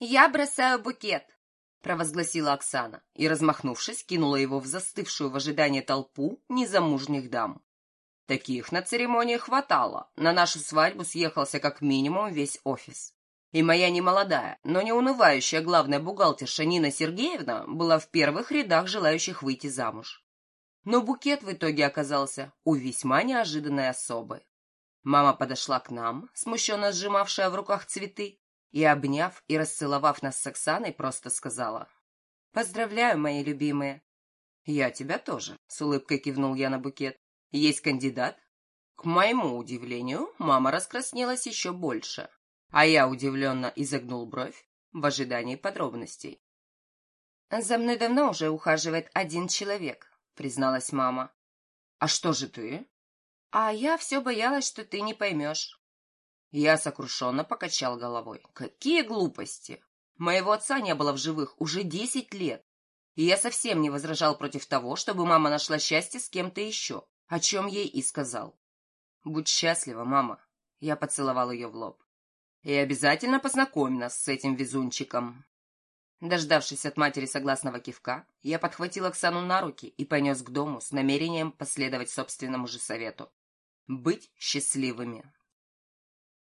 «Я бросаю букет», — провозгласила Оксана и, размахнувшись, кинула его в застывшую в ожидании толпу незамужних дам. Таких на церемонии хватало. На нашу свадьбу съехался как минимум весь офис. И моя немолодая, но не унывающая главная бухгалтерша Нина Сергеевна была в первых рядах желающих выйти замуж. Но букет в итоге оказался у весьма неожиданной особы. Мама подошла к нам, смущенно сжимавшая в руках цветы, и, обняв и расцеловав нас с Оксаной, просто сказала «Поздравляю, мои любимые!» «Я тебя тоже», — с улыбкой кивнул я на букет. «Есть кандидат?» К моему удивлению, мама раскраснелась еще больше, а я удивленно изогнул бровь в ожидании подробностей. «За мной давно уже ухаживает один человек», — призналась мама. «А что же ты?» «А я все боялась, что ты не поймешь». Я сокрушенно покачал головой. Какие глупости! Моего отца не было в живых уже десять лет. И я совсем не возражал против того, чтобы мама нашла счастье с кем-то еще, о чем ей и сказал. «Будь счастлива, мама!» Я поцеловал ее в лоб. «И обязательно познакомь нас с этим везунчиком!» Дождавшись от матери согласного кивка, я подхватил Оксану на руки и понес к дому с намерением последовать собственному же совету. Быть счастливыми.